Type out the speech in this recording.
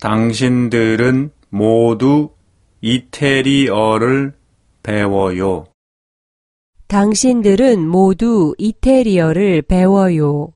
당신들은 모두 이태리어를 배워요. 당신들은 모두 이태리어를 배워요.